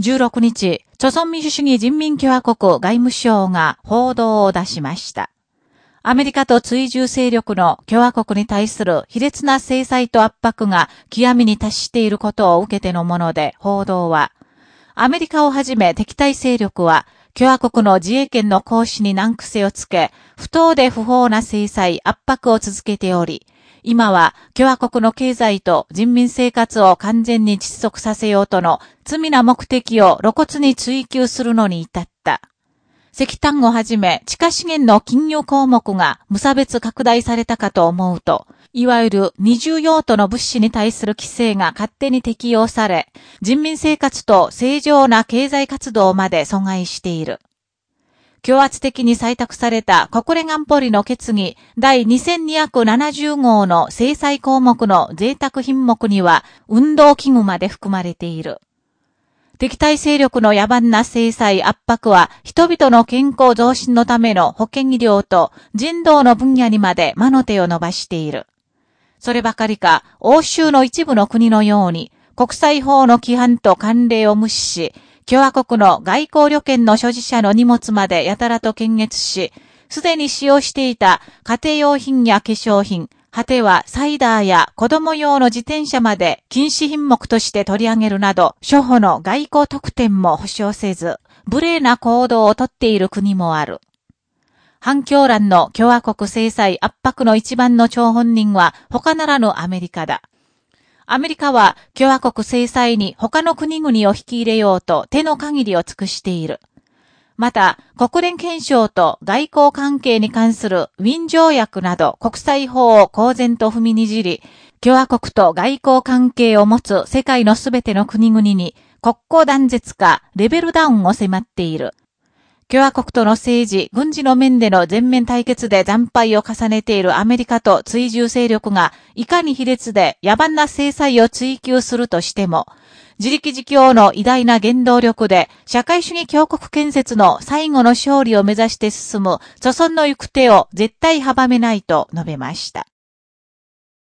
16日、朝鮮民主主義人民共和国外務省が報道を出しました。アメリカと追従勢力の共和国に対する卑劣な制裁と圧迫が極みに達していることを受けてのもので、報道は、アメリカをはじめ敵対勢力は、共和国の自衛権の行使に難癖をつけ、不当で不法な制裁、圧迫を続けており、今は共和国の経済と人民生活を完全に窒息させようとの罪な目的を露骨に追求するのに至った。石炭をはじめ地下資源の金融項目が無差別拡大されたかと思うと、いわゆる二重用途の物資に対する規制が勝手に適用され、人民生活と正常な経済活動まで阻害している。強圧的に採択された国連安保理の決議第2270号の制裁項目の贅沢品目には運動器具まで含まれている。敵対勢力の野蛮な制裁圧迫は人々の健康増進のための保健医療と人道の分野にまで魔の手を伸ばしている。そればかりか、欧州の一部の国のように国際法の規範と慣例を無視し、共和国の外交旅券の所持者の荷物までやたらと検閲し、すでに使用していた家庭用品や化粧品、果てはサイダーや子供用の自転車まで禁止品目として取り上げるなど、諸法の外交特典も保障せず、無礼な行動をとっている国もある。反響欄の共和国制裁圧迫の一番の張本人は他ならぬアメリカだ。アメリカは共和国制裁に他の国々を引き入れようと手の限りを尽くしている。また、国連憲章と外交関係に関するウィン条約など国際法を公然と踏みにじり、共和国と外交関係を持つ世界のすべての国々に国交断絶かレベルダウンを迫っている。共和国との政治、軍事の面での全面対決で惨敗を重ねているアメリカと追従勢力が、いかに卑劣で野蛮な制裁を追求するとしても、自力自強の偉大な原動力で、社会主義強国建設の最後の勝利を目指して進む、祖孫の行く手を絶対阻めないと述べました。